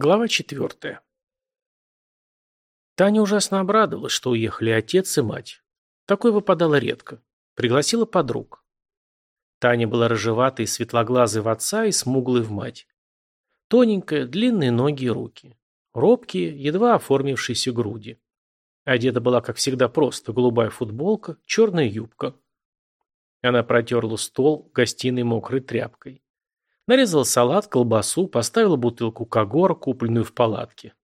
Глава четвертая Таня ужасно обрадовалась, что уехали отец и мать. Такое выпадало редко. Пригласила подруг. Таня была рыжеватой, светлоглазой в отца и смуглой в мать. Тоненькая, длинные ноги и руки. Робкие, едва оформившиеся груди. Одета была, как всегда, просто голубая футболка, черная юбка. Она протерла стол гостиной мокрой тряпкой. Нарезал салат, колбасу, поставил бутылку когора, купленную в палатке.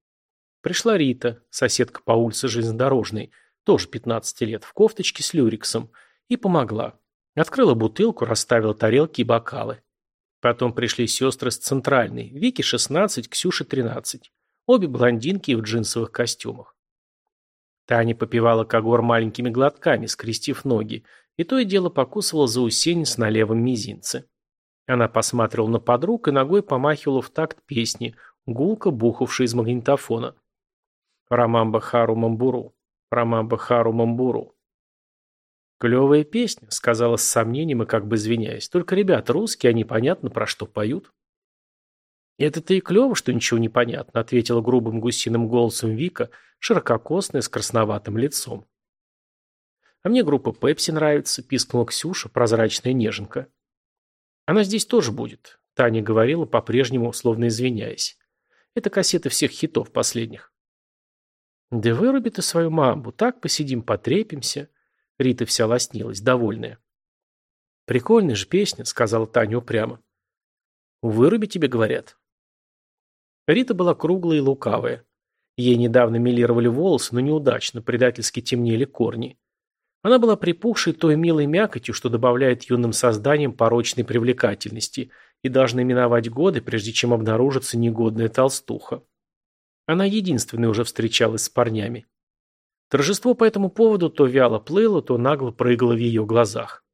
Пришла Рита, соседка по улице Железнодорожной, тоже 15 лет, в кофточке с люриксом, и помогла. Открыла бутылку, расставила тарелки и бокалы. Потом пришли сестры с Центральной, Вики 16, Ксюша 13. Обе блондинки в джинсовых костюмах. Таня попивала когор маленькими глотками, скрестив ноги, и то и дело покусывала заусенец на левом мизинце. Она посматривала на подруг и ногой помахивала в такт песни, гулко бухавшей из магнитофона. «Рамамба Хару Мамбуру, Рамамба Хару Мамбуру». «Клевая песня», — сказала с сомнением и как бы извиняясь. «Только, ребят, русские, они понятно, про что поют». «Это-то и клево, что ничего не понятно», — ответила грубым гусиным голосом Вика, ширококосная, с красноватым лицом. «А мне группа Пепси нравится», — пискнула Ксюша, прозрачная неженка. Она здесь тоже будет, Таня говорила, по-прежнему словно извиняясь. Это кассеты всех хитов последних. Да выруби ты свою мамбу, так посидим, потрепимся. Рита вся лоснилась, довольная. Прикольная же песня, сказала Таня упрямо. Выруби тебе, говорят. Рита была круглая и лукавая. Ей недавно милировали волосы, но неудачно, предательски темнели корни. Она была припухшей той милой мякотью, что добавляет юным созданиям порочной привлекательности, и должна миновать годы, прежде чем обнаружится негодная толстуха. Она единственная уже встречалась с парнями. Торжество по этому поводу то вяло плыло, то нагло прыгало в ее глазах.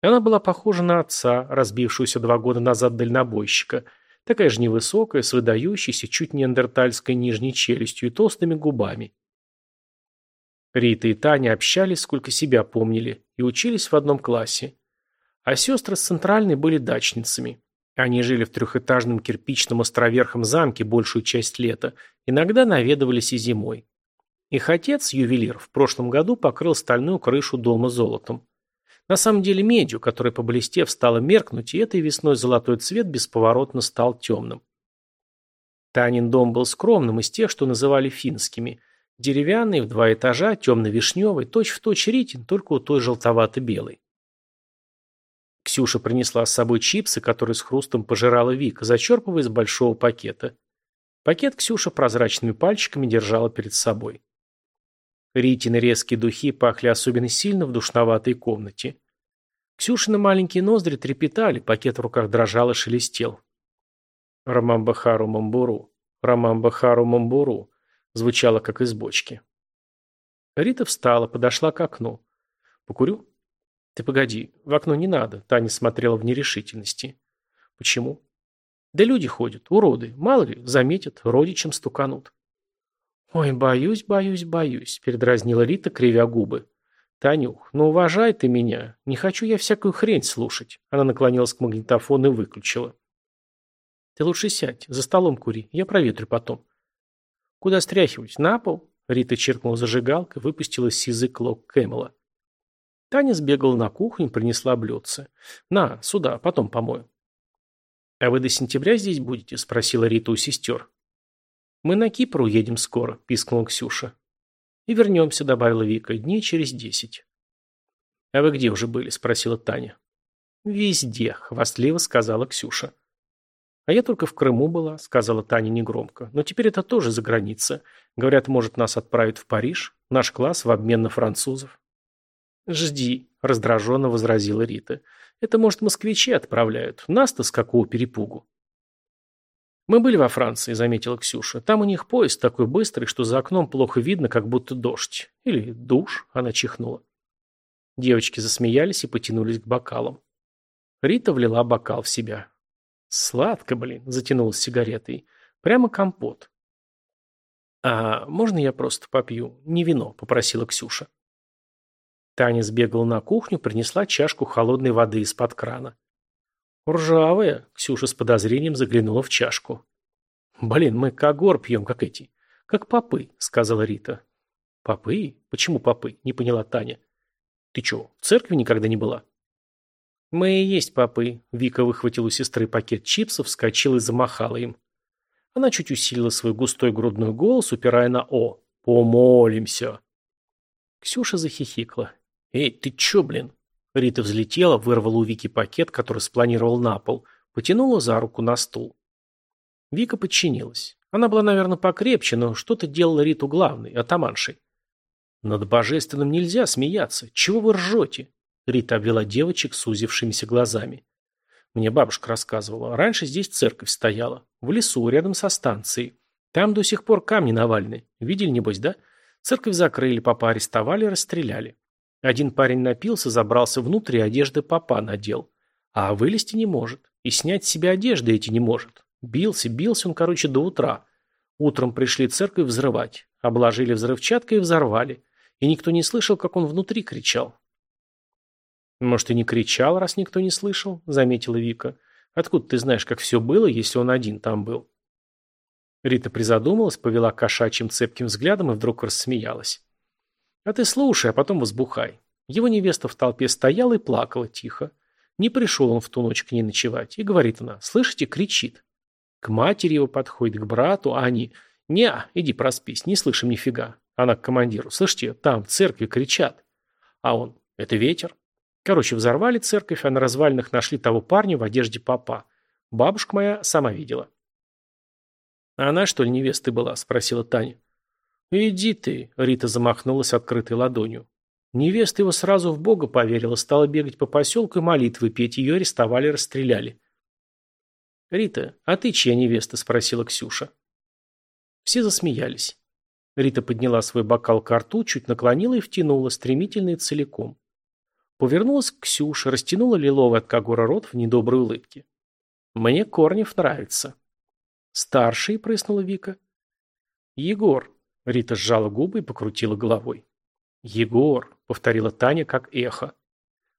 Она была похожа на отца, разбившуюся два года назад дальнобойщика, такая же невысокая, с выдающейся, чуть неандертальской нижней челюстью и толстыми губами. Рита и Таня общались, сколько себя помнили, и учились в одном классе. А сестры с Центральной были дачницами. Они жили в трехэтажном кирпичном островерхом замке большую часть лета, иногда наведывались и зимой. Их отец, ювелир, в прошлом году покрыл стальную крышу дома золотом. На самом деле медью, которая поблестев стала меркнуть, и этой весной золотой цвет бесповоротно стал темным. Танин дом был скромным из тех, что называли финскими – Деревянный, в два этажа, темно-вишневый, точь-в-точь ритин, только у той желтовато-белый. Ксюша принесла с собой чипсы, которые с хрустом пожирала Вика, зачерпывая из большого пакета. Пакет Ксюша прозрачными пальчиками держала перед собой. Ритины резкие духи пахли особенно сильно в душноватой комнате. Ксюшины маленькие ноздри трепетали, пакет в руках дрожал и шелестел. «Рамамбахару Мамбуру, Рамамбахару Мамбуру, звучало как из бочки. Рита встала, подошла к окну. «Покурю?» «Ты погоди, в окно не надо», — Таня смотрела в нерешительности. «Почему?» «Да люди ходят, уроды, мало ли, заметят, родичам стуканут». «Ой, боюсь, боюсь, боюсь», — передразнила Рита, кривя губы. «Танюх, ну уважай ты меня, не хочу я всякую хрень слушать». Она наклонилась к магнитофону и выключила. «Ты лучше сядь, за столом кури, я проветрю потом». Куда стряхивать? На пол?» Рита чиркнула зажигалкой, выпустила сизый сизы клок Кэмела. Таня сбегала на кухню, принесла блюдце. «На, сюда, потом помою». «А вы до сентября здесь будете?» – спросила Рита у сестер. «Мы на Кипр уедем скоро», – пискнула Ксюша. «И вернемся», – добавила Вика, – «дней через десять». «А вы где уже были?» – спросила Таня. «Везде», – хвастливо сказала Ксюша. А я только в Крыму была, сказала Таня негромко. Но теперь это тоже за граница. Говорят, может, нас отправят в Париж, наш класс в обмен на французов. Жди, раздраженно возразила Рита. Это, может, москвичи отправляют. Нас-то с какого перепугу? Мы были во Франции, заметила Ксюша. Там у них поезд такой быстрый, что за окном плохо видно, как будто дождь. Или душ, она чихнула. Девочки засмеялись и потянулись к бокалам. Рита влила бокал в себя. Сладко, блин, затянулась сигаретой. Прямо компот. «А можно я просто попью? Не вино», — попросила Ксюша. Таня сбегала на кухню, принесла чашку холодной воды из-под крана. «Ржавая», — Ксюша с подозрением заглянула в чашку. «Блин, мы когор пьем, как эти. Как попы», — сказала Рита. «Попы? Почему попы?» — не поняла Таня. «Ты чего, в церкви никогда не была?» «Мы и есть папы. — Вика выхватила у сестры пакет чипсов, вскочила и замахала им. Она чуть усилила свой густой грудной голос, упирая на «О». «Помолимся». Ксюша захихикла. «Эй, ты чё, блин?» Рита взлетела, вырвала у Вики пакет, который спланировал на пол, потянула за руку на стул. Вика подчинилась. Она была, наверное, покрепче, но что-то делала Риту главной, атаманшей. «Над божественным нельзя смеяться. Чего вы ржете?» Рита обвела девочек, сузившимися глазами. Мне бабушка рассказывала, раньше здесь церковь стояла, в лесу, рядом со станцией. Там до сих пор камни навальны. Видели, небось, да? Церковь закрыли, папа арестовали, расстреляли. Один парень напился, забрался внутрь и одежды папа надел. А вылезти не может. И снять с себя одежды эти не может. Бился, бился он, короче, до утра. Утром пришли церковь взрывать. Обложили взрывчаткой и взорвали. И никто не слышал, как он внутри кричал. «Может, и не кричал, раз никто не слышал?» – заметила Вика. «Откуда ты знаешь, как все было, если он один там был?» Рита призадумалась, повела кошачьим цепким взглядом и вдруг рассмеялась. «А ты слушай, а потом возбухай». Его невеста в толпе стояла и плакала тихо. Не пришел он в ту ночь к ней ночевать. И говорит она, слышите, кричит. К матери его подходит, к брату, а они... неа, иди проспись, не слышим нифига. Она к командиру, слышите, там в церкви кричат. А он, это ветер. Короче, взорвали церковь, а на развалинах нашли того парня в одежде папа. Бабушка моя сама видела. А «Она, что ли, невестой была?» – спросила Таня. «Иди ты!» – Рита замахнулась открытой ладонью. Невеста его сразу в Бога поверила, стала бегать по поселку и молитвы петь. Ее арестовали и расстреляли. «Рита, а ты чья невеста?» – спросила Ксюша. Все засмеялись. Рита подняла свой бокал к рту, чуть наклонила и втянула, стремительно и целиком. Повернулась Ксюша, растянула лиловый от кагура рот в недоброй улыбке. «Мне Корнев нравится». «Старший», — прыснула Вика. «Егор», — Рита сжала губы и покрутила головой. «Егор», — повторила Таня как эхо.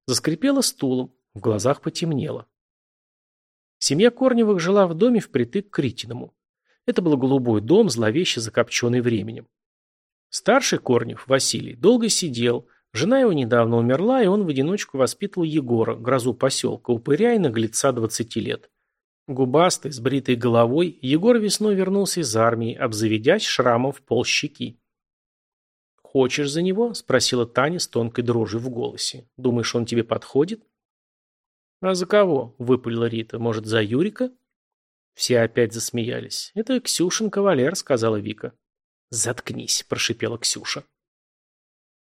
Заскрипела стулом, в глазах потемнело. Семья Корневых жила в доме впритык к Ритиному. Это был голубой дом, зловеще закопченный временем. Старший Корнев, Василий, долго сидел, Жена его недавно умерла, и он в одиночку воспитывал Егора, грозу поселка, упыря и наглеца 20 лет. Губастый, с бритой головой, Егор весной вернулся из армии, обзаведясь шрамом в пол щеки. «Хочешь за него?» – спросила Таня с тонкой дрожью в голосе. «Думаешь, он тебе подходит?» «А за кого?» – выпалила Рита. «Может, за Юрика?» Все опять засмеялись. «Это Ксюшин кавалер», – сказала Вика. «Заткнись», – прошипела Ксюша.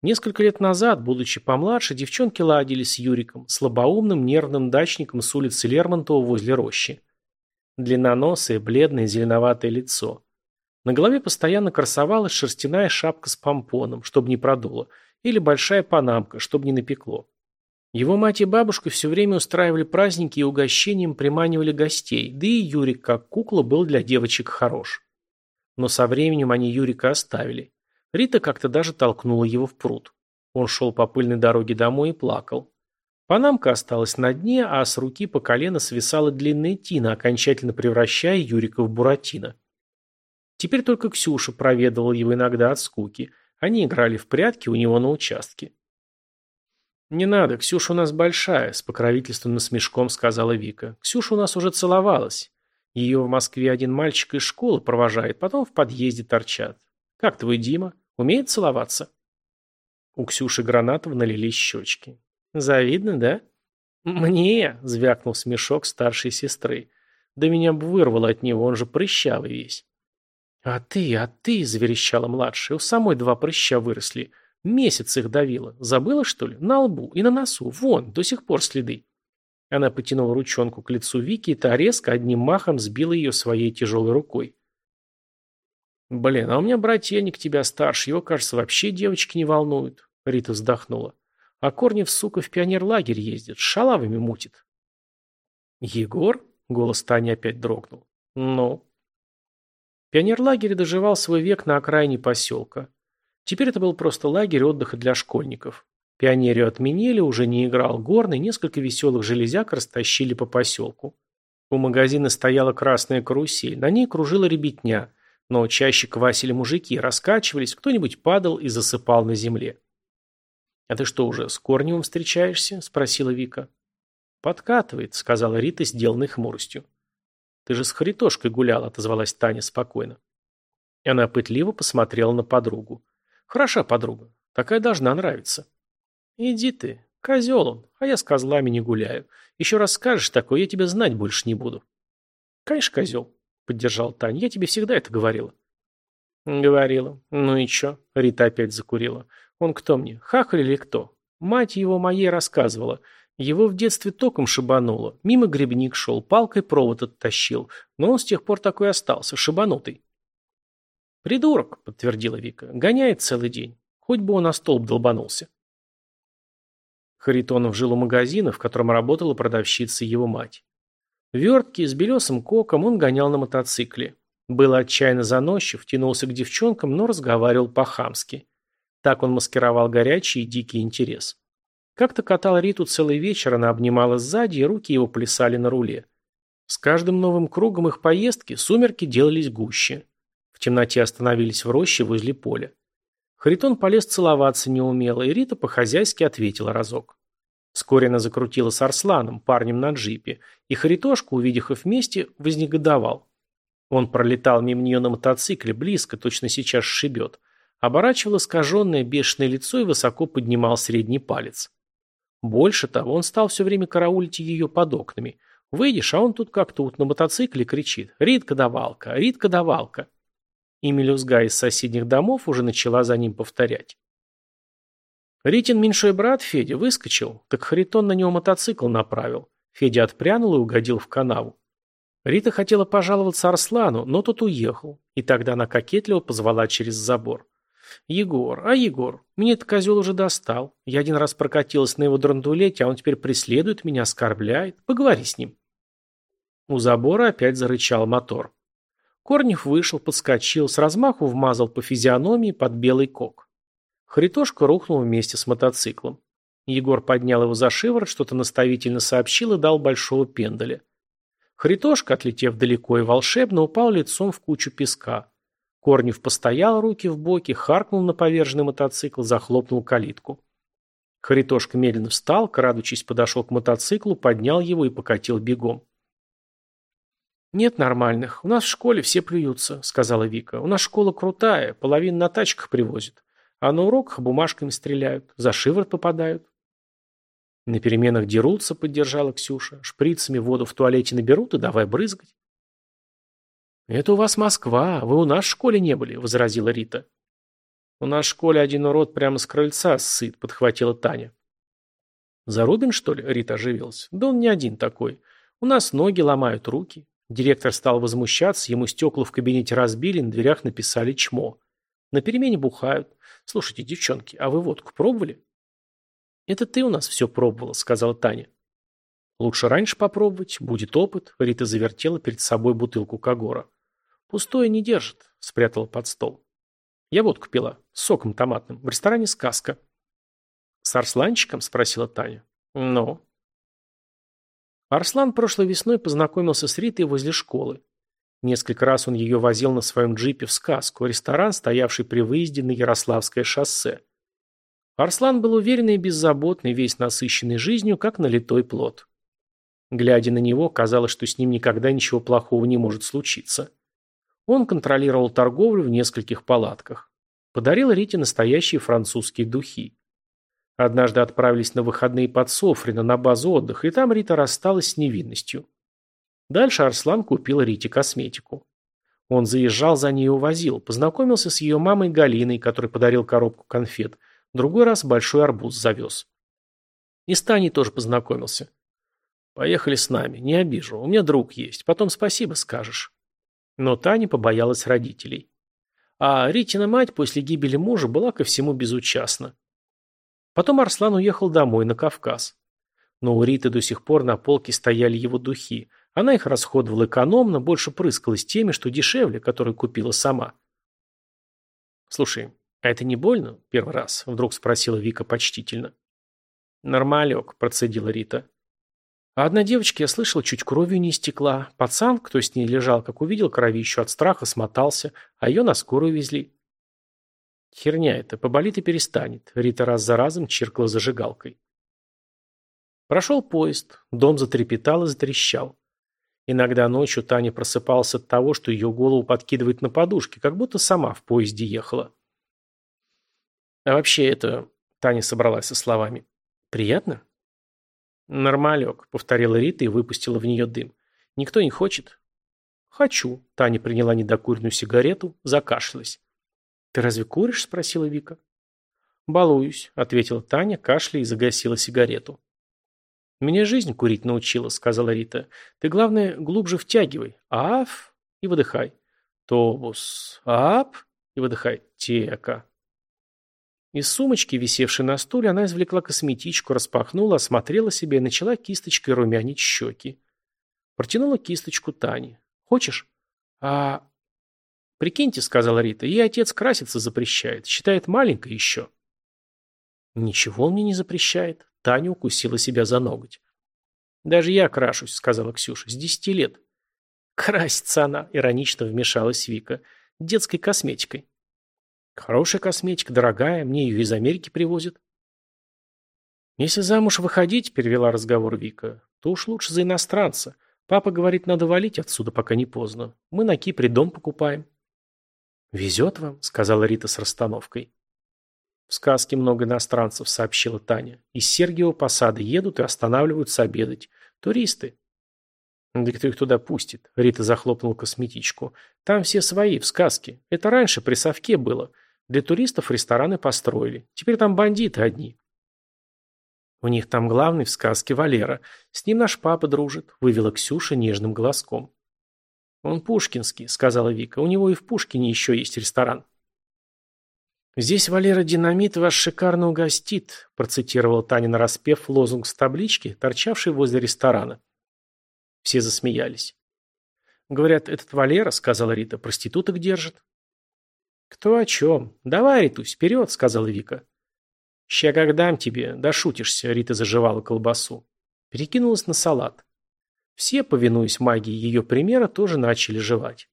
Несколько лет назад, будучи помладше, девчонки ладили с Юриком, слабоумным нервным дачником с улицы Лермонтова возле рощи. Длинноносое, бледное, зеленоватое лицо. На голове постоянно красовалась шерстяная шапка с помпоном, чтобы не продуло, или большая панамка, чтобы не напекло. Его мать и бабушка все время устраивали праздники и угощением приманивали гостей, да и Юрик как кукла был для девочек хорош. Но со временем они Юрика оставили. Рита как-то даже толкнула его в пруд. Он шел по пыльной дороге домой и плакал. Панамка осталась на дне, а с руки по колено свисала длинная тина, окончательно превращая Юрика в Буратино. Теперь только Ксюша проведывала его иногда от скуки. Они играли в прятки у него на участке. «Не надо, Ксюша у нас большая», – с покровительственным смешком сказала Вика. «Ксюша у нас уже целовалась. Ее в Москве один мальчик из школы провожает, потом в подъезде торчат. Как твой Дима? Умеет целоваться?» У Ксюши Гранатов налились щечки. «Завидно, да?» «Мне!» — звякнул смешок старшей сестры. «Да меня бы вырвало от него, он же прыщавый весь». «А ты, а ты!» — заверещала младшая. «У самой два прыща выросли. Месяц их давила. Забыла, что ли? На лбу и на носу. Вон, до сих пор следы». Она потянула ручонку к лицу Вики, и та резко одним махом сбила ее своей тяжелой рукой. «Блин, а у меня брательник тебя старше, его, кажется, вообще девочки не волнуют», — Рита вздохнула. «А Корнев, сука, в пионерлагерь ездит, шалавами мутит». «Егор?» — голос Тани опять дрогнул. «Ну?» Пионерлагерь доживал свой век на окраине поселка. Теперь это был просто лагерь отдыха для школьников. Пионерию отменили, уже не играл горный, несколько веселых железяк растащили по поселку. У магазина стояла красная карусель, на ней кружила ребятня — но чаще квасили мужики, раскачивались, кто-нибудь падал и засыпал на земле. «А ты что, уже с Корневым встречаешься?» – спросила Вика. «Подкатывает», – сказала Рита, сделанной хмуростью. «Ты же с Харитошкой гулял», – отозвалась Таня спокойно. И она пытливо посмотрела на подругу. «Хороша подруга. Такая должна нравиться». «Иди ты, козел он, а я с козлами не гуляю. Еще раз скажешь такое, я тебя знать больше не буду». «Конечно, козел», Поддержал Таня. «Я тебе всегда это говорила». «Говорила. Ну и чё?» Рита опять закурила. «Он кто мне? Хахаль или кто?» Мать его моей рассказывала. Его в детстве током шибануло. Мимо грибник шел, палкой провод оттащил. Но он с тех пор такой остался, шибанутый. «Придурок», — подтвердила Вика. «Гоняет целый день. Хоть бы он на столб долбанулся». Харитонов жил у магазина, в котором работала продавщица его мать. Вертки с белесым коком он гонял на мотоцикле. Был отчаянно заносчив, тянулся к девчонкам, но разговаривал по-хамски. Так он маскировал горячий и дикий интерес. Как-то катал Риту целый вечер, она обнимала сзади, и руки его плясали на руле. С каждым новым кругом их поездки сумерки делались гуще. В темноте остановились в роще возле поля. Харитон полез целоваться неумело, и Рита по-хозяйски ответила разок. Вскоре она закрутила с Арсланом, парнем на джипе, и Харитошку, увидев их вместе, вознегодовал. Он пролетал мимо нее на мотоцикле, близко, точно сейчас шибет. Оборачивал искаженное бешеное лицо и высоко поднимал средний палец. Больше того, он стал все время караулить ее под окнами. Выйдешь, а он тут как тут на мотоцикле кричит «Ритка-давалка! Ритка-давалка!» И мелюзга из соседних домов уже начала за ним повторять. Ритин меньшой брат Федя выскочил, так Харитон на него мотоцикл направил. Федя отпрянул и угодил в канаву. Рита хотела пожаловаться Арслану, но тот уехал, и тогда она кокетливо позвала через забор. «Егор, а Егор, мне этот козел уже достал. Я один раз прокатилась на его драндулете, а он теперь преследует меня, оскорбляет. Поговори с ним». У забора опять зарычал мотор. Корнев вышел, подскочил, с размаху вмазал по физиономии под белый кок. Хритошка рухнул вместе с мотоциклом. Егор поднял его за шиворот, что-то наставительно сообщил и дал большого пендаля. Хритошка, отлетев далеко и волшебно, упал лицом в кучу песка. Корнев постоял руки в боки, харкнул на поверженный мотоцикл, захлопнул калитку. Хритошка медленно встал, крадучись, подошел к мотоциклу, поднял его и покатил бегом. «Нет нормальных. У нас в школе все плюются», — сказала Вика. «У нас школа крутая, половину на тачках привозит а на уроках бумажками стреляют, за шиворот попадают. На переменах дерутся, поддержала Ксюша. Шприцами воду в туалете наберут и давай брызгать. «Это у вас Москва, вы у нас в школе не были», — возразила Рита. «У нас в школе один урод прямо с крыльца сыт», — подхватила Таня. «Зарубин, что ли?» — Рита оживилась. «Да он не один такой. У нас ноги ломают руки». Директор стал возмущаться, ему стекла в кабинете разбили, на дверях написали «чмо». На перемене бухают. Слушайте, девчонки, а вы водку пробовали? Это ты у нас все пробовала, сказала Таня. Лучше раньше попробовать, будет опыт. Рита завертела перед собой бутылку Кагора. Пустое не держит, спрятала под стол. Я водку пила, с соком томатным, в ресторане «Сказка». «С Арсланчиком?» – спросила Таня. «Ну?» Арслан прошлой весной познакомился с Ритой возле школы. Несколько раз он ее возил на своем джипе в сказку, ресторан, стоявший при выезде на Ярославское шоссе. Арслан был уверенный и беззаботный, весь насыщенный жизнью, как налитой плод. Глядя на него, казалось, что с ним никогда ничего плохого не может случиться. Он контролировал торговлю в нескольких палатках. Подарил Рите настоящие французские духи. Однажды отправились на выходные под Софрино на базу отдыха, и там Рита рассталась с невинностью. Дальше Арслан купил Рите косметику. Он заезжал за ней и увозил, познакомился с ее мамой Галиной, которой подарил коробку конфет, другой раз большой арбуз завез. И с Таней тоже познакомился. «Поехали с нами, не обижу, у меня друг есть, потом спасибо скажешь». Но Таня побоялась родителей. А Ритина мать после гибели мужа была ко всему безучастна. Потом Арслан уехал домой, на Кавказ. Но у Риты до сих пор на полке стояли его духи, она их расходовала экономно, больше прыскалась теми, что дешевле, которые купила сама. «Слушай, а это не больно? Первый раз?» – вдруг спросила Вика почтительно. «Нормалек», – процедила Рита. А одна девочка, я слышала, чуть кровью не истекла. Пацан, кто с ней лежал, как увидел кровищу от страха, смотался, а ее на скорую везли. Херня это, поболит и перестанет. Рита раз за разом чиркала зажигалкой. Прошел поезд, дом затрепетал и затрещал. Иногда ночью Таня просыпалась от того, что ее голову подкидывает на подушке, как будто сама в поезде ехала. А вообще это... Таня собралась со словами. Приятно? Нормалек, повторила Рита и выпустила в нее дым. Никто не хочет? Хочу. Таня приняла недокуренную сигарету, закашлялась. Ты разве куришь? Спросила Вика. Балуюсь, ответила Таня, кашляя и загасила сигарету. Меня жизнь курить научила, сказала Рита. Ты, главное, глубже втягивай. Аф и выдыхай. Тобус. Ап и выдыхай. Тека. Из сумочки, висевшей на стуле, она извлекла косметичку, распахнула, осмотрела себе и начала кисточкой румянить щеки. Протянула кисточку Тане. «Хочешь?» «А...» «Прикиньте», — сказала Рита, — «ей отец краситься запрещает, считает маленькой еще». Ничего он мне не запрещает. Таня укусила себя за ноготь. Даже я крашусь, сказала Ксюша, с десяти лет. Красится она, иронично вмешалась Вика, детской косметикой. Хорошая косметика, дорогая, мне ее из Америки привозят. Если замуж выходить, перевела разговор Вика, то уж лучше за иностранца. Папа говорит, надо валить отсюда, пока не поздно. Мы на Кипре дом покупаем. «Везет вам», — сказала Рита с расстановкой. В сказке много иностранцев, сообщила Таня. Из Сергиева Посады едут и останавливаются обедать. Туристы. Да кто их туда пустит? Рита захлопнула косметичку. Там все свои, в сказке. Это раньше при совке было. Для туристов рестораны построили. Теперь там бандиты одни. У них там главный в сказке Валера. С ним наш папа дружит, вывела Ксюша нежным голоском. Он пушкинский, сказала Вика. У него и в Пушкине еще есть ресторан. «Здесь Валера Динамит вас шикарно угостит», процитировал Танин распев лозунг с таблички, торчавшей возле ресторана. Все засмеялись. «Говорят, этот Валера, — сказала Рита, — проституток держит». «Кто о чем? Давай, Ритусь, вперед!» — сказала Вика. «Ща как дам тебе, да шутишься!» — Рита заживала колбасу. Перекинулась на салат. Все, повинуясь магии ее примера, тоже начали жевать.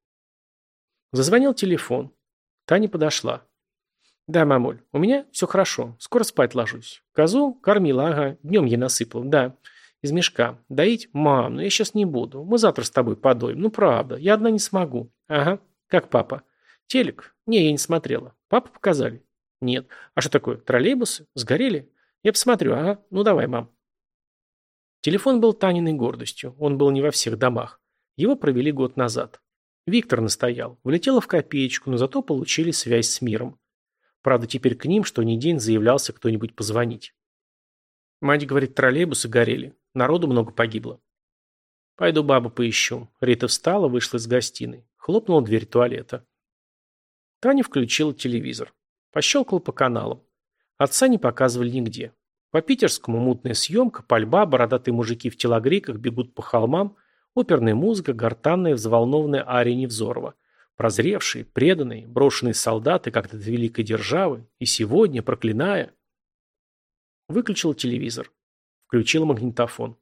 Зазвонил телефон. Таня подошла. Да, мамуль, у меня все хорошо. Скоро спать ложусь. Козу кормила, ага, днем я насыпал, да. Из мешка. Доить? Мам, ну я сейчас не буду. Мы завтра с тобой подоим. Ну, правда, я одна не смогу. Ага. Как папа? Телек? Не, я не смотрела. Папа показали? Нет. А что такое? Троллейбусы? Сгорели? Я посмотрю, ага. Ну, давай, мам. Телефон был Таниной гордостью. Он был не во всех домах. Его провели год назад. Виктор настоял. Влетело в копеечку, но зато получили связь с миром. Правда, теперь к ним, что ни день, заявлялся кто-нибудь позвонить. Мать говорит, троллейбусы горели. Народу много погибло. Пойду бабу поищу. Рита встала, вышла из гостиной. Хлопнула дверь туалета. Таня включила телевизор. Пощелкала по каналам. Отца не показывали нигде. По питерскому мутная съемка, пальба, бородатые мужики в телогрейках бегут по холмам, оперная музыка, гортанная, взволнованная Ария Невзорова – Прозревший, преданный, брошенный солдаты как-то великой державы, и сегодня, проклиная... Выключил телевизор. Включил магнитофон.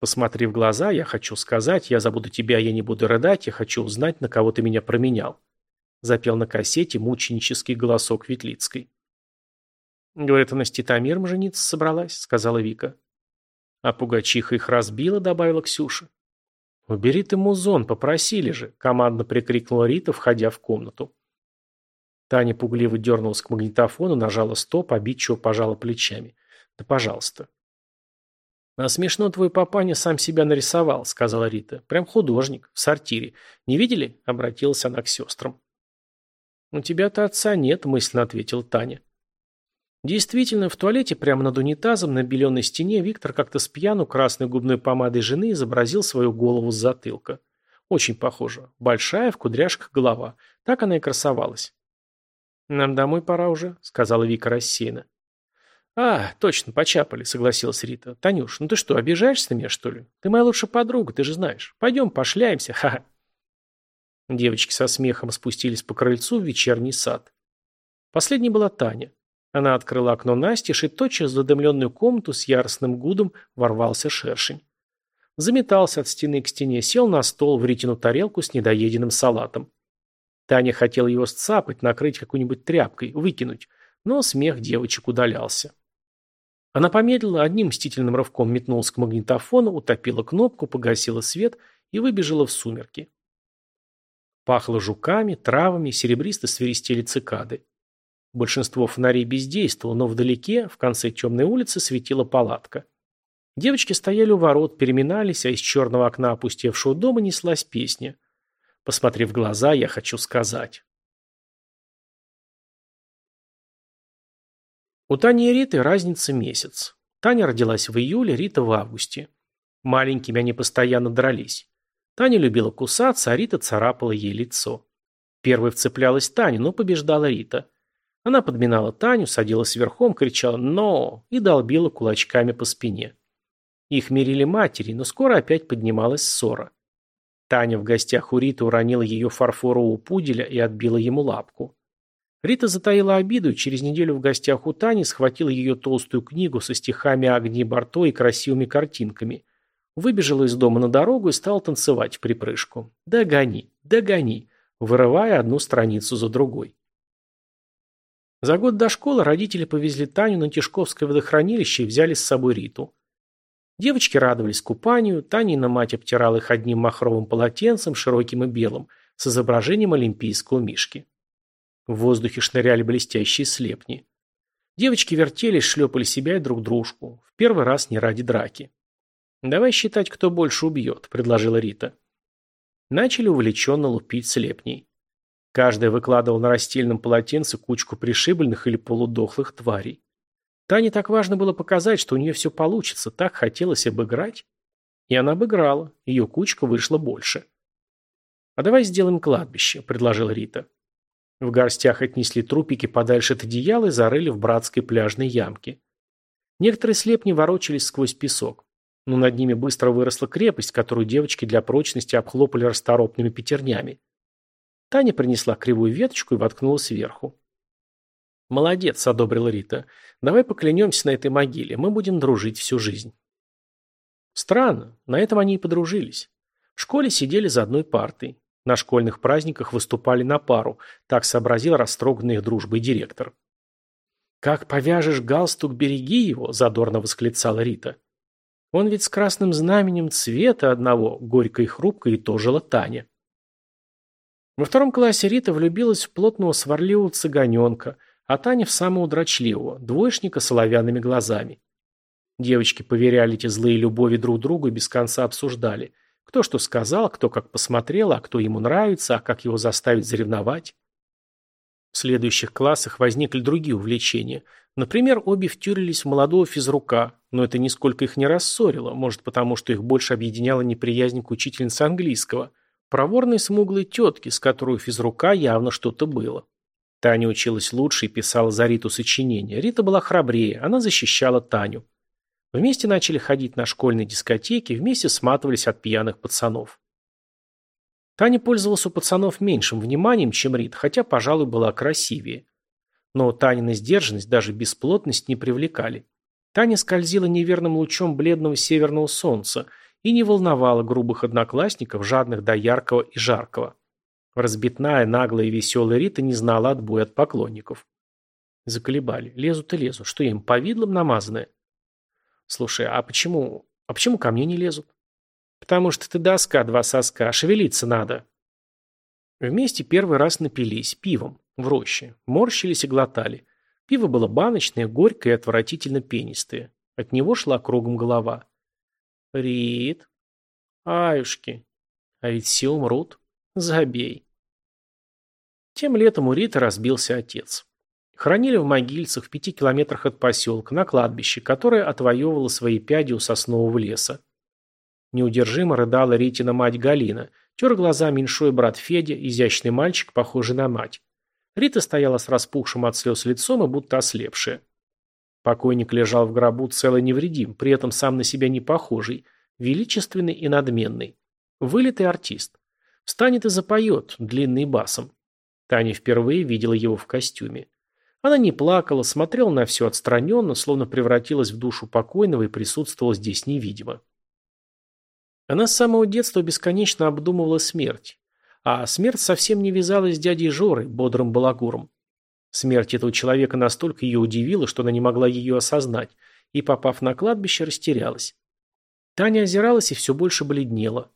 Посмотрев в глаза, я хочу сказать, я забуду тебя, я не буду рыдать, я хочу узнать, на кого ты меня променял. Запел на кассете мученический голосок Ветлицкой. Говорит, она с Титамиром жениться собралась, сказала Вика. А Пугачиха их разбила, добавила Ксюша. «Убери ты музон, попросили же!» – командно прикрикнула Рита, входя в комнату. Таня пугливо дернулась к магнитофону, нажала «стоп», а обидчиво пожала плечами. «Да пожалуйста». «А смешно твой папаня сам себя нарисовал», — сказала Рита. «Прям художник, в сортире. Не видели?» — обратилась она к сестрам. «У тебя-то отца нет», — мысленно ответил Таня. Действительно, в туалете прямо над унитазом на беленой стене Виктор как-то с пьяну красной губной помадой жены изобразил свою голову с затылка. Очень похоже. Большая, в кудряшках голова. Так она и красовалась. «Нам домой пора уже», — сказала Вика рассеянно. «А, точно, почапали», — согласилась Рита. «Танюш, ну ты что, обижаешься на меня, что ли? Ты моя лучшая подруга, ты же знаешь. Пойдем, пошляемся, ха-ха». Девочки со смехом спустились по крыльцу в вечерний сад. Последней была Таня. Она открыла окно настежь, и тотчас в задымленную комнату с яростным гудом ворвался шершень. Заметался от стены к стене, сел на стол, в ретину тарелку с недоеденным салатом. Таня хотела его сцапать, накрыть какой-нибудь тряпкой, выкинуть, но смех девочек удалялся. Она помедлила, одним мстительным рывком метнулась к магнитофону, утопила кнопку, погасила свет и выбежала в сумерки. Пахло жуками, травами, серебристо свиристели цикады. Большинство фонарей бездействовало, но вдалеке, в конце темной улицы, светила палатка. Девочки стояли у ворот, переминались, а из черного окна опустевшего дома неслась песня. Посмотрев глаза, я хочу сказать. У Тани и Риты разница месяц. Таня родилась в июле, Рита в августе. Маленькими они постоянно дрались. Таня любила кусаться, а Рита царапала ей лицо. Первой вцеплялась Таня, но побеждала Рита. Она подминала Таню, садилась верхом, кричала «Но!» и долбила кулачками по спине. Их мирили матери, но скоро опять поднималась ссора. Таня в гостях у Риты уронила ее фарфорового пуделя и отбила ему лапку. Рита затаила обиду и через неделю в гостях у Тани схватила ее толстую книгу со стихами о огне Барто и красивыми картинками. Выбежала из дома на дорогу и стала танцевать в припрыжку. «Догони! Догони!» вырывая одну страницу за другой. За год до школы родители повезли Таню на Тишковское водохранилище и взяли с собой Риту. Девочки радовались купанию, Танина мать обтирала их одним махровым полотенцем, широким и белым, с изображением олимпийского мишки. В воздухе шныряли блестящие слепни. Девочки вертелись, шлепали себя и друг дружку. В первый раз не ради драки. «Давай считать, кто больше убьет», — предложила Рита. Начали увлеченно лупить слепней. Каждый выкладывал на растельном полотенце кучку пришибленных или полудохлых тварей. Тане так важно было показать, что у нее все получится, так хотелось обыграть. И она обыграла, ее кучка вышла больше. «А давай сделаем кладбище», — предложил Рита. В горстях отнесли трупики подальше от одеяла и зарыли в братской пляжной ямке. Некоторые слепни ворочались сквозь песок, но над ними быстро выросла крепость, которую девочки для прочности обхлопали расторопными пятернями. Таня принесла кривую веточку и воткнула сверху. «Молодец», — одобрила Рита. «Давай поклянемся на этой могиле. Мы будем дружить всю жизнь». Странно. На этом они и подружились. В школе сидели за одной партой. На школьных праздниках выступали на пару. Так сообразил растроганный их дружбой директор. «Как повяжешь галстук, береги его!» – задорно восклицала Рита. «Он ведь с красным знаменем цвета одного, горько и хрупко, и тожила Таня». Во втором классе Рита влюбилась в плотного сварливого цыганенка, а Таня в самого дрочливого, двоечника с оловянными глазами. Девочки поверяли эти злые любови друг другу и без конца обсуждали, кто что сказал, кто как посмотрел, а кто ему нравится, а как его заставить заревновать. В следующих классах возникли другие увлечения. Например, обе втюрились в молодого физрука, но это нисколько их не рассорило, может потому, что их больше объединяла неприязнь к учительнице английского – проворной смуглой тетки, с которой у физрука явно что-то было. Таня училась лучше и писала за Риту сочинения. Рита была храбрее, она защищала Таню. Вместе начали ходить на школьные дискотеки, вместе сматывались от пьяных пацанов. Таня пользовалась у пацанов меньшим вниманием, чем Рит, хотя, пожалуй, была красивее. Но Танина сдержанность, даже бесплотность не привлекали. Таня скользила неверным лучом бледного северного солнца – и не волновало грубых одноклассников, жадных до яркого и жаркого. Разбитная, наглая и веселая Рита не знала отбоя от поклонников. Заколебали. Лезут и лезут. Что им, повидлом намазанное? Слушай, а почему... А почему ко мне не лезут? Потому что ты доска, два соска. Шевелиться надо. Вместе первый раз напились пивом в роще. Морщились и глотали. Пиво было баночное, горькое и отвратительно пенистое. От него шла кругом голова. Рид. Аюшки. А ведь все умрут. Забей. Тем летом у Рита разбился отец. Хранили в могильцах в пяти километрах от поселка, на кладбище, которое отвоевывало свои пяди у соснового леса. Неудержимо рыдала Ритина мать Галина, тер глаза меньшой брат Федя, изящный мальчик, похожий на мать. Рита стояла с распухшим от слез лицом и будто ослепшая. Покойник лежал в гробу цел невредим, при этом сам на себя не похожий, величественный и надменный. Вылитый артист. Встанет и запоет, длинный басом. Таня впервые видела его в костюме. Она не плакала, смотрела на все отстраненно, словно превратилась в душу покойного и присутствовала здесь невидимо. Она с самого детства бесконечно обдумывала смерть. А смерть совсем не вязалась с дядей Жорой, бодрым балагуром. Смерть этого человека настолько ее удивила, что она не могла ее осознать, и, попав на кладбище, растерялась. Таня озиралась и все больше бледнела.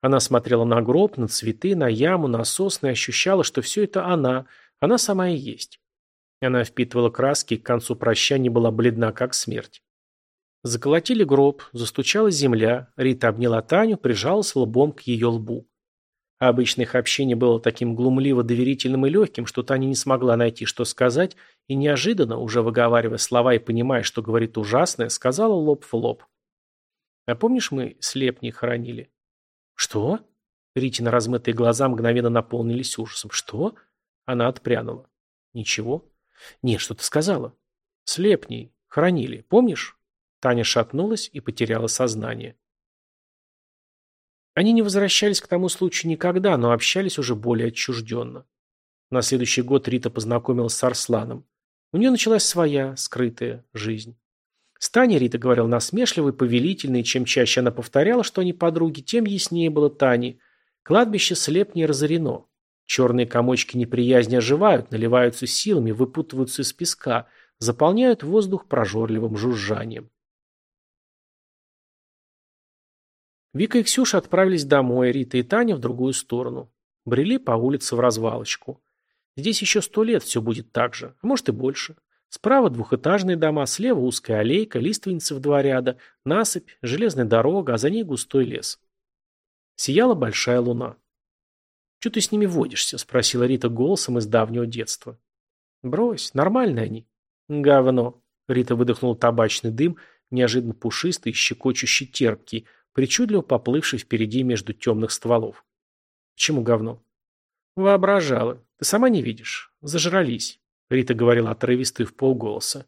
Она смотрела на гроб, на цветы, на яму, на сосны и ощущала, что все это она, она сама и есть. Она впитывала краски и к концу прощания была бледна, как смерть. Заколотили гроб, застучала земля, Рита обняла Таню, прижалась лбом к ее лбу. Обычных общение было таким глумливо доверительным и легким, что Таня не смогла найти, что сказать, и неожиданно, уже выговаривая слова и понимая, что говорит ужасное, сказала лоб в лоб. «А помнишь, мы слепней хоронили?» «Что?» Ритина размытые глаза мгновенно наполнились ужасом. «Что?» Она отпрянула. «Ничего?» Не, что ты сказала?» «Слепней. Хоронили. Помнишь?» Таня шатнулась и потеряла сознание. Они не возвращались к тому случаю никогда, но общались уже более отчужденно. На следующий год Рита познакомилась с Арсланом. У нее началась своя, скрытая жизнь. С Таней Рита говорил насмешливо и повелительно, чем чаще она повторяла, что они подруги, тем яснее было Тане. Кладбище слепнее разорено. Черные комочки неприязни оживают, наливаются силами, выпутываются из песка, заполняют воздух прожорливым жужжанием. Вика и Ксюша отправились домой, Рита и Таня в другую сторону. Брели по улице в развалочку. Здесь еще сто лет все будет так же, а может и больше. Справа двухэтажные дома, слева узкая аллейка, лиственницы в два ряда, насыпь, железная дорога, а за ней густой лес. Сияла большая луна. «Чего ты с ними водишься?» – спросила Рита голосом из давнего детства. «Брось, нормальные они». «Говно». Рита выдохнула табачный дым, неожиданно пушистый щекочущий терпкий – причудливо поплывший впереди между темных стволов. «Чему говно?» «Воображала. Ты сама не видишь. Зажрались», — Рита говорила отрывисто и в полголоса.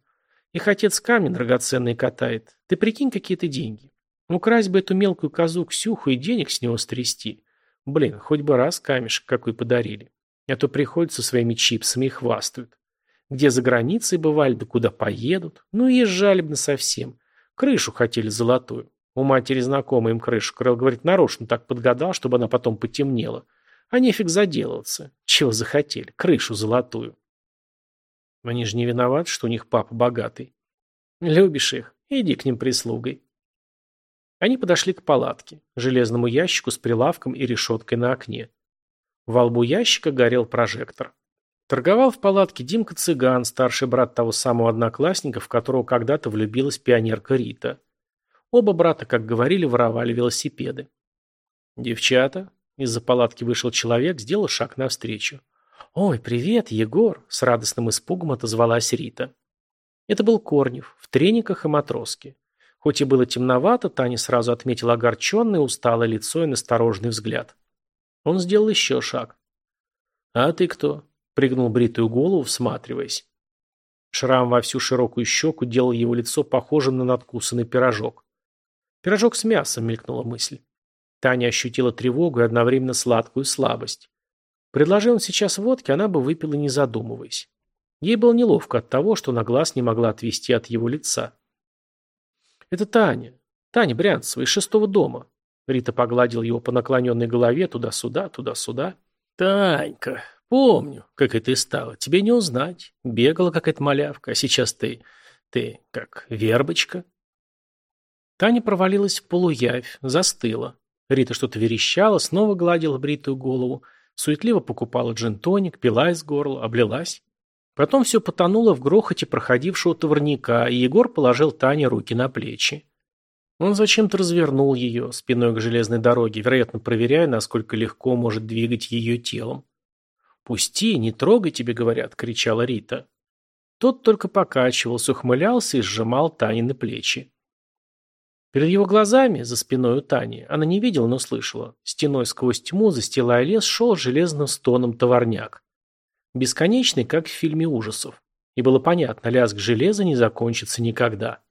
«Их отец камень драгоценный катает. Ты прикинь, какие то деньги. Украсть бы эту мелкую козу Ксюху и денег с него стрясти. Блин, хоть бы раз камешек какой подарили. А то приходят со своими чипсами и хвастают. Где за границей бывали, да куда поедут. Ну, и жалебно совсем. Крышу хотели золотую. У матери знакома им крышу крыл, говорит, нарочно так подгадал, чтобы она потом потемнела. А нефиг заделываться. Чего захотели? Крышу золотую. Они же не виноваты, что у них папа богатый. Любишь их? Иди к ним прислугой. Они подошли к палатке, железному ящику с прилавком и решеткой на окне. Во лбу ящика горел прожектор. Торговал в палатке Димка Цыган, старший брат того самого одноклассника, в которого когда-то влюбилась пионерка Рита. Оба брата, как говорили, воровали велосипеды. «Девчата!» — из-за палатки вышел человек, сделал шаг навстречу. «Ой, привет, Егор!» — с радостным испугом отозвалась Рита. Это был Корнев, в трениках и матроске. Хоть и было темновато, Таня сразу отметила огорченное, усталое лицо и насторожный взгляд. Он сделал еще шаг. «А ты кто?» — пригнул бритую голову, всматриваясь. Шрам во всю широкую щеку делал его лицо похожим на надкусанный пирожок. Пирожок с мясом мелькнула мысль. Таня ощутила тревогу и одновременно сладкую слабость. Предложил он сейчас водки, она бы выпила, не задумываясь. Ей было неловко от того, что на глаз не могла отвести от его лица. «Это Таня. Таня Брянцева из шестого дома». Рита погладил его по наклоненной голове туда-сюда, туда-сюда. «Танька, помню, как и ты стала. Тебе не узнать. Бегала какая-то малявка, а сейчас ты... ты как вербочка». Таня провалилась в полуявь, застыла. Рита что-то верещала, снова гладила бритую голову, суетливо покупала джин-тоник, пила из горла, облилась. Потом все потонуло в грохоте проходившего товарняка, и Егор положил Тане руки на плечи. Он зачем-то развернул ее спиной к железной дороге, вероятно, проверяя, насколько легко может двигать ее телом. «Пусти, не трогай, тебе говорят», — кричала Рита. Тот только покачивался, ухмылялся и сжимал Танины плечи. Перед его глазами, за спиной у Тани, она не видела, но слышала, стеной сквозь тьму, застилая лес, шел железным стоном товарняк. Бесконечный, как в фильме ужасов. И было понятно, лязг железа не закончится никогда.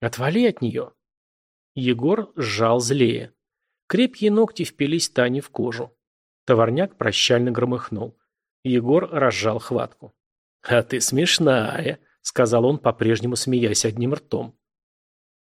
«Отвали от нее!» Егор сжал злее. Крепкие ногти впились Тане в кожу. Товарняк прощально громыхнул. Егор разжал хватку. «А ты смешная!» — сказал он, по-прежнему смеясь одним ртом.